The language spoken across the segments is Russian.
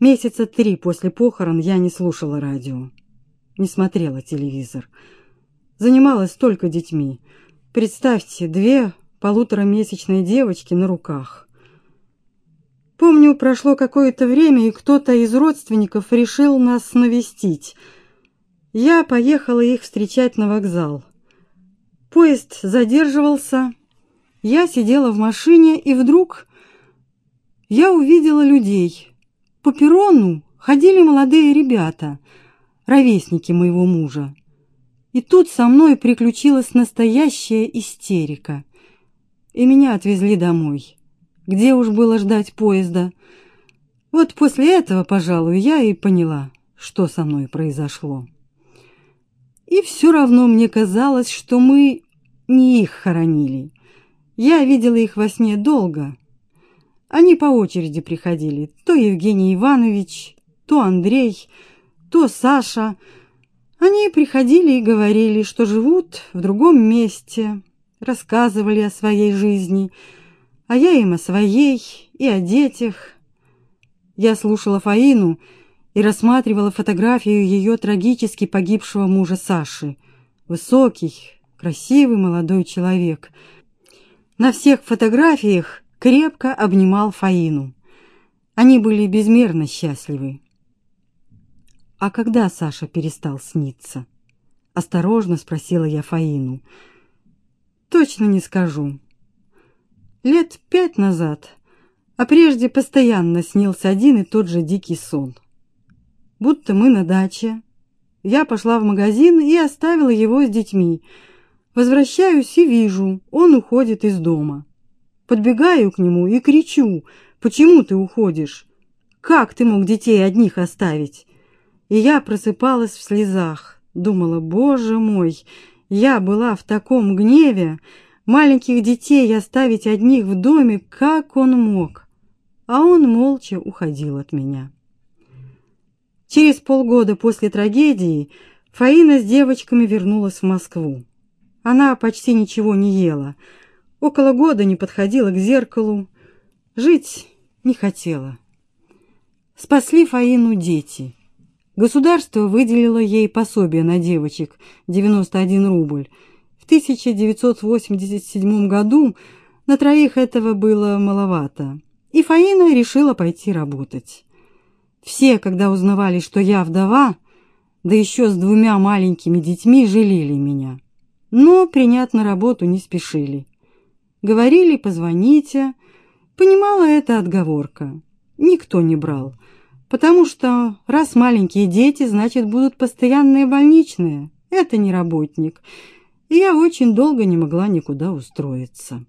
Месяца три после похорон я не слушала радио, не смотрела телевизор. Занималась только детьми. Представьте, две полуторамесячные девочки на руках. Помню, прошло какое-то время, и кто-то из родственников решил нас навестить. Я поехала их встречать на вокзал. Поезд задерживался. Я сидела в машине, и вдруг я увидела людей. По перрону ходили молодые ребята, ровесники моего мужа. И тут со мной приключилась настоящая истерика. И меня отвезли домой. Где уж было ждать поезда? Вот после этого, пожалуй, я и поняла, что со мной произошло. И все равно мне казалось, что мы не их хоронили. Я видела их во сне долго, они по очереди приходили. То Евгений Иванович, то Андрей, то Саша. Они приходили и говорили, что живут в другом месте, рассказывали о своей жизни, а я им о своей и о детях. Я слушала Фаину и рассматривала фотографию ее трагически погибшего мужа Саши. Высокий, красивый молодой человек. На всех фотографиях крепко обнимал Фаину. Они были безмерно счастливы. А когда Саша перестал сниться? Осторожно спросила я Фаину. Точно не скажу. Лет пять назад, а прежде постоянно снился один и тот же дикий сон. Будто мы на даче. Я пошла в магазин и оставила его с детьми. Возвращаюсь и вижу, он уходит из дома. Подбегаю к нему и кричу: "Почему ты уходишь? Как ты мог детей одних оставить?" И я просыпалась в слезах, думала: "Боже мой, я была в таком гневе, маленьких детей оставить одних в доме, как он мог?" А он молча уходил от меня. Через полгода после трагедии Фаина с девочками вернулась в Москву. Она почти ничего не ела. Около года не подходила к зеркалу, жить не хотела. Спасли Фаину дети. Государство выделило ей пособие на девочек 91 рубль. В 1987 году на троих этого было маловато, и Фаина решила пойти работать. Все, когда узнавали, что я вдова, да еще с двумя маленькими детьми, жалели меня. Но принять на работу не спешили. Говорили, позвоните. Понимала это отговорка. Никто не брал, потому что раз маленькие дети, значит, будут постоянные больничные. Это не работник. И я очень долго не могла никуда устроиться.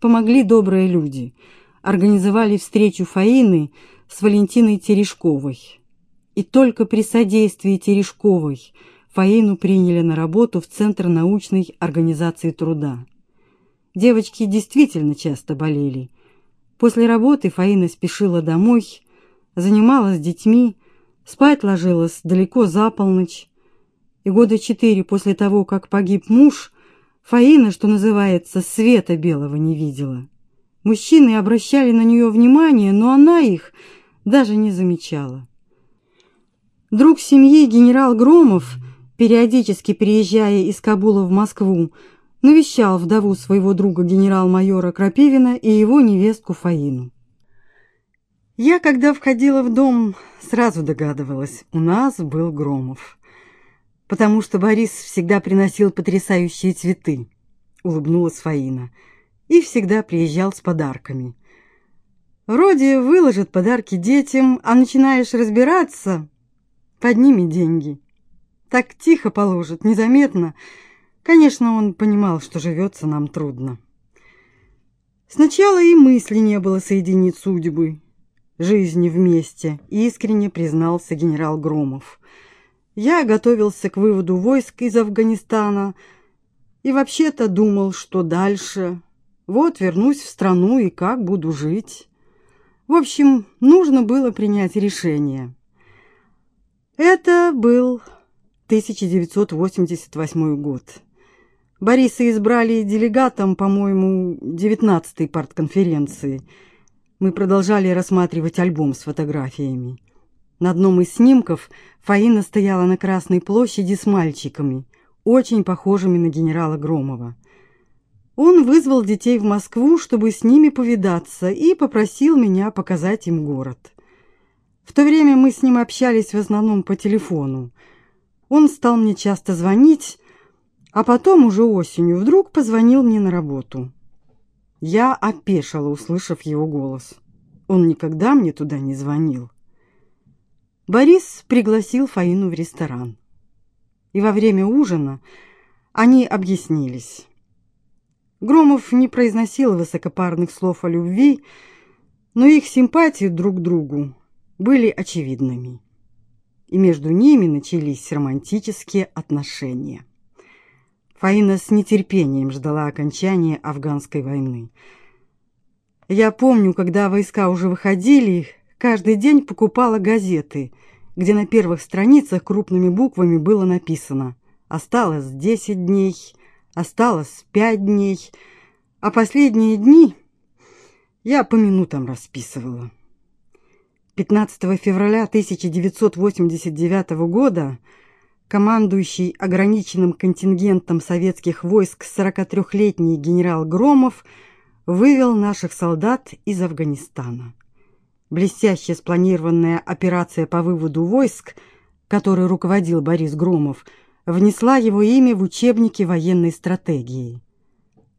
Помогли добрые люди. Организовали встречу Фаины с Валентиной Терешковой. И только при содействии Терешковой Фаину приняли на работу в Центр научной организации труда. Девочки действительно часто болели. После работы Фаина спешила домой, занималась детьми, спать ложилась далеко за полночь. И года четыре после того, как погиб муж, Фаина, что называется, света белого не видела. Мужчины обращали на нее внимание, но она их даже не замечала. Друг семьи генерал Громов, периодически приезжая из Кабула в Москву, навещал вдову своего друга генерал-майора Крапивина и его невестку Фаину. Я, когда входила в дом, сразу догадывалась, у нас был Громов, потому что Борис всегда приносил потрясающие цветы, улыбнулась Фаина, и всегда приезжал с подарками. Вроде выложит подарки детям, а начинаешь разбираться, подними деньги. Так тихо положит, незаметно, Конечно, он понимал, что живется нам трудно. Сначала и мысли не было соединить судьбы, жизни вместе, искренне признался генерал Громов. Я готовился к выводу войск из Афганистана и вообще-то думал, что дальше. Вот вернусь в страну и как буду жить. В общем, нужно было принять решение. Это был 1988 год. Бориса избрали делегатом, по-моему, девятнадцатой партконференции. Мы продолжали рассматривать альбом с фотографиями. На одном из снимков Фаина стояла на Красной площади с мальчиками, очень похожими на генерала Громова. Он вызвал детей в Москву, чтобы с ними повидаться, и попросил меня показать им город. В то время мы с ним общались в основном по телефону. Он стал мне часто звонить, а потом уже осенью вдруг позвонил мне на работу. Я опешила, услышав его голос. Он никогда мне туда не звонил. Борис пригласил Фаину в ресторан. И во время ужина они объяснились. Громов не произносил высокопарных слов о любви, но их симпатии друг к другу были очевидными. И между ними начались романтические отношения. Фаина с нетерпением ждала окончания афганской войны. Я помню, когда войска уже выходили, каждый день покупала газеты, где на первых страницах крупными буквами было написано «Осталось десять дней», Осталось пять дней, а последние дни я по минутам расписывала. 15 февраля 1989 года командующий ограниченным контингентом советских войск 43-летний генерал Громов вывел наших солдат из Афганистана. Блестяще спланированная операция по выводу войск, которой руководил Борис Громов – внесла его имя в учебники военной стратегии.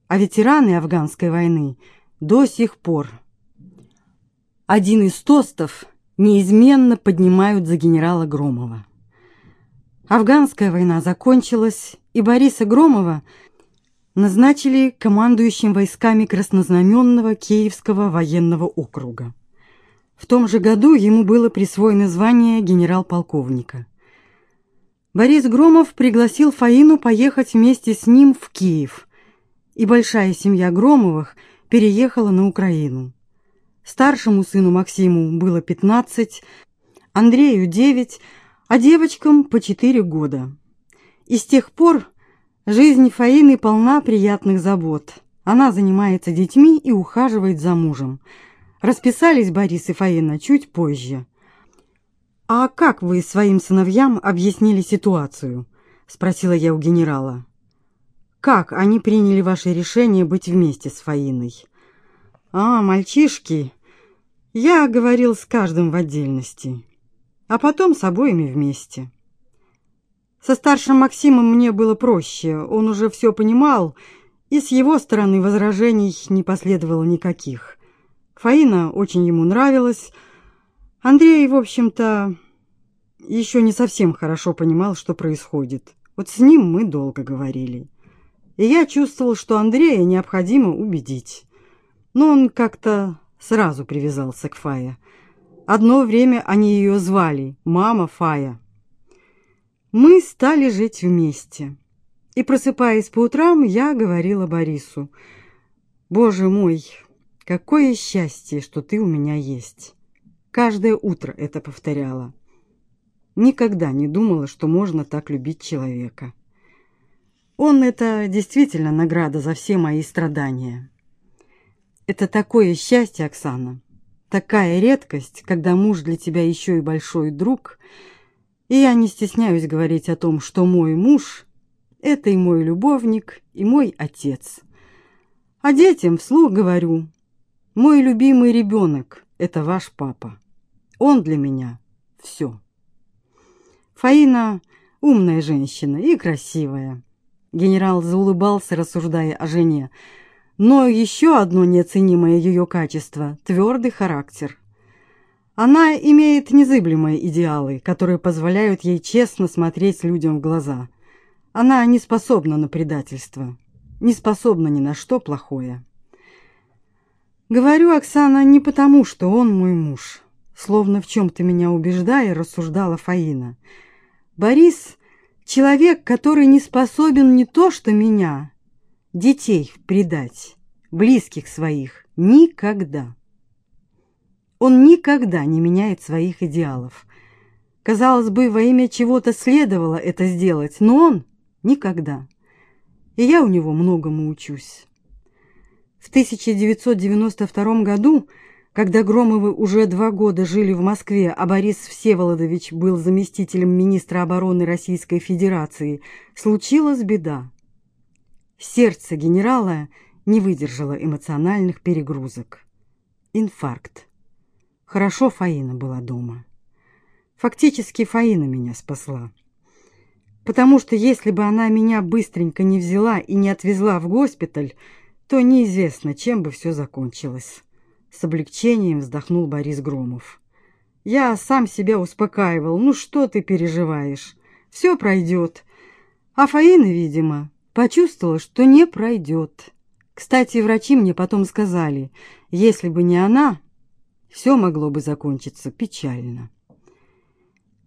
А ветераны афганской войны до сих пор один из тостов неизменно поднимают за генерала Громова. Афганская война закончилась, и Бориса Громова назначили командующим войсками краснознаменного Киевского военного округа. В том же году ему было присвоено звание генерал-полковника. Борис Громов пригласил Фаину поехать вместе с ним в Киев, и большая семья Громовых переехала на Украину. Старшему сыну Максиму было 15, Андрею 9, а девочкам по 4 года. И с тех пор жизнь Фаины полна приятных забот. Она занимается детьми и ухаживает за мужем. Расписались Борис и Фаина чуть позже. «А как вы своим сыновьям объяснили ситуацию?» — спросила я у генерала. «Как они приняли ваше решение быть вместе с Фаиной?» «А, мальчишки, я говорил с каждым в отдельности, а потом с обоими вместе». Со старшим Максимом мне было проще, он уже все понимал, и с его стороны возражений не последовало никаких. Фаина очень ему нравилась, Андрей, в общем-то, еще не совсем хорошо понимал, что происходит. Вот с ним мы долго говорили. И я чувствовал, что Андрея необходимо убедить. Но он как-то сразу привязался к Фае. Одно время они ее звали «Мама Фая». Мы стали жить вместе. И, просыпаясь по утрам, я говорила Борису, «Боже мой, какое счастье, что ты у меня есть!» Каждое утро это повторяла. Никогда не думала, что можно так любить человека. Он это действительно награда за все мои страдания. Это такое счастье, Оксана, такая редкость, когда муж для тебя еще и большой друг. И я не стесняюсь говорить о том, что мой муж — это и мой любовник, и мой отец. А детям вслух говорю, мой любимый ребенок — это ваш папа. Он для меня все. Фаина умная женщина и красивая. Генерал заулыбался, рассуждая о жене. Но еще одно неоценимое ее качество твердый характер. Она имеет незыблемые идеалы, которые позволяют ей честно смотреть людям в глаза. Она не способна на предательство, не способна ни на что плохое. Говорю, Оксана, не потому, что он мой муж. Словно в чем-то меня убеждая, рассуждала Фаина. Борис — человек, который не способен не то что меня, детей предать, близких своих, никогда. Он никогда не меняет своих идеалов. Казалось бы, во имя чего-то следовало это сделать, но он никогда. И я у него многому учусь. В 1992 году Когда Громовы уже два года жили в Москве, а Борис Всеволодович был заместителем министра обороны Российской Федерации, случилась беда. Сердце генерала не выдержало эмоциональных перегрузок. Инфаркт. Хорошо Фаина была дома. Фактически Фаина меня спасла. Потому что если бы она меня быстренько не взяла и не отвезла в госпиталь, то неизвестно, чем бы все закончилось. С облегчением вздохнул Борис Громов. Я сам себя успокаивал. Ну что ты переживаешь? Все пройдет. А Фаина, видимо, почувствовала, что не пройдет. Кстати, врачи мне потом сказали, если бы не она, все могло бы закончиться печально.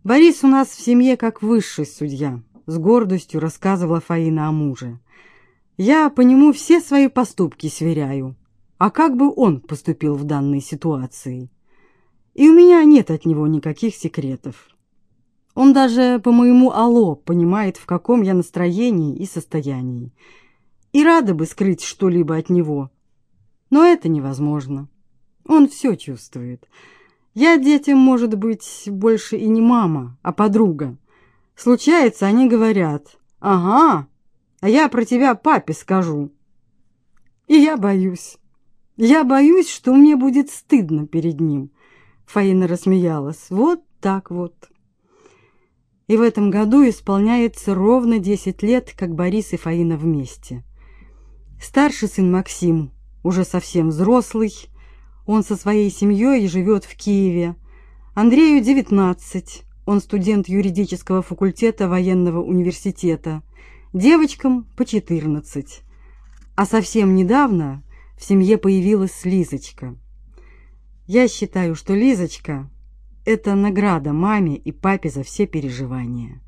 Борис у нас в семье как высший судья, с гордостью рассказывала Фаина о муже. Я по нему все свои поступки сверяю. А как бы он поступил в данной ситуации? И у меня нет от него никаких секретов. Он даже по моему алло понимает, в каком я настроении и состоянии. И рада бы скрыть что-либо от него. Но это невозможно. Он все чувствует. Я детям, может быть, больше и не мама, а подруга. Случается, они говорят, «Ага, а я про тебя папе скажу». И я боюсь. Я боюсь, что мне будет стыдно перед ним. Фаина рассмеялась. Вот так вот. И в этом году исполняется ровно десять лет, как Борис и Фаина вместе. Старший сын Максим, уже совсем взрослый, он со своей семьей живет в Киеве. Андрею девятнадцать, он студент юридического факультета военного университета. Девочкам по четырнадцать. А совсем недавно в семье появилась Лизочка. Я считаю, что Лизочка – это награда маме и папе за все переживания.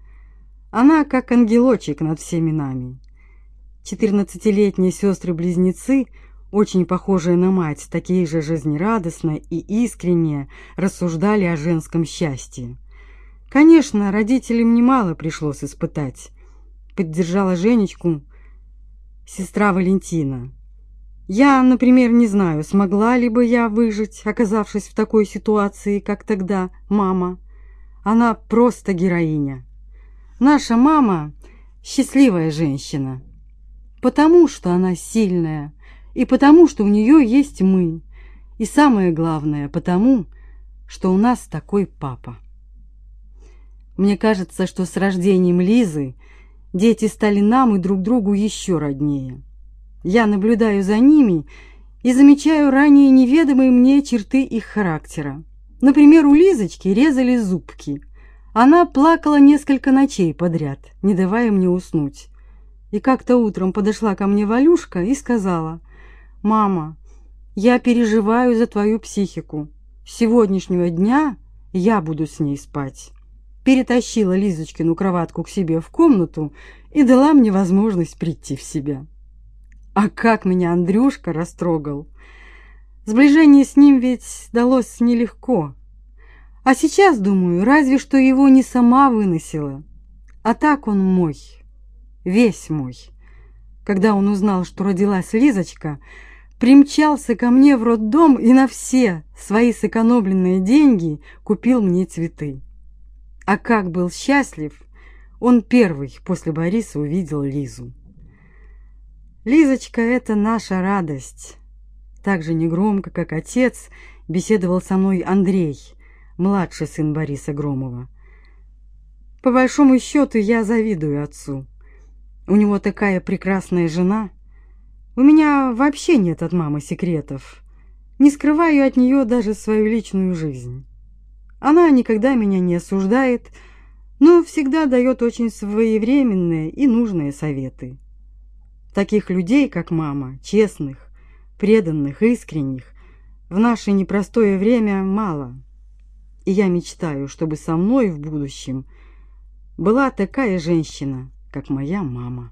Она как ангелочек над всеми нами. Четырнадцатилетние сестры-близнецы, очень похожие на мать, такие же жизнерадостно и искренне рассуждали о женском счастье. Конечно, родителям немало пришлось испытать. Поддержала Женечку сестра Валентина. Я, например, не знаю, смогла ли бы я выжить, оказавшись в такой ситуации, как тогда мама. Она просто героиня. Наша мама счастливая женщина, потому что она сильная, и потому что у нее есть мы, и самое главное, потому что у нас такой папа. Мне кажется, что с рождением Лизы дети стали нам и друг другу еще роднее. Я наблюдаю за ними и замечаю ранее неведомые мне черты их характера. Например, у Лизочки резали зубки. Она плакала несколько ночей подряд, не давая мне уснуть. И как-то утром подошла ко мне Валюшка и сказала, «Мама, я переживаю за твою психику. С сегодняшнего дня я буду с ней спать». Перетащила Лизочкину кроватку к себе в комнату и дала мне возможность прийти в себя. А как меня Андрюшка растрогал! Сближение с ним ведь далось нелегко. А сейчас, думаю, разве что его не сама выносила. А так он мой, весь мой. Когда он узнал, что родилась Лизочка, примчался ко мне в роддом и на все свои сэкономленные деньги купил мне цветы. А как был счастлив, он первый после Бориса увидел Лизу. Лизочка — это наша радость. Так же негромко, как отец, беседовал со мной Андрей, младший сын Бориса Громова. По большому счету я завидую отцу. У него такая прекрасная жена. У меня вообще нет от мамы секретов. Не скрываю от нее даже свою личную жизнь. Она никогда меня не осуждает, но всегда дает очень своевременные и нужные советы. Таких людей, как мама, честных, преданных, искренних, в наше непростое время мало. И я мечтаю, чтобы со мной в будущем была такая женщина, как моя мама.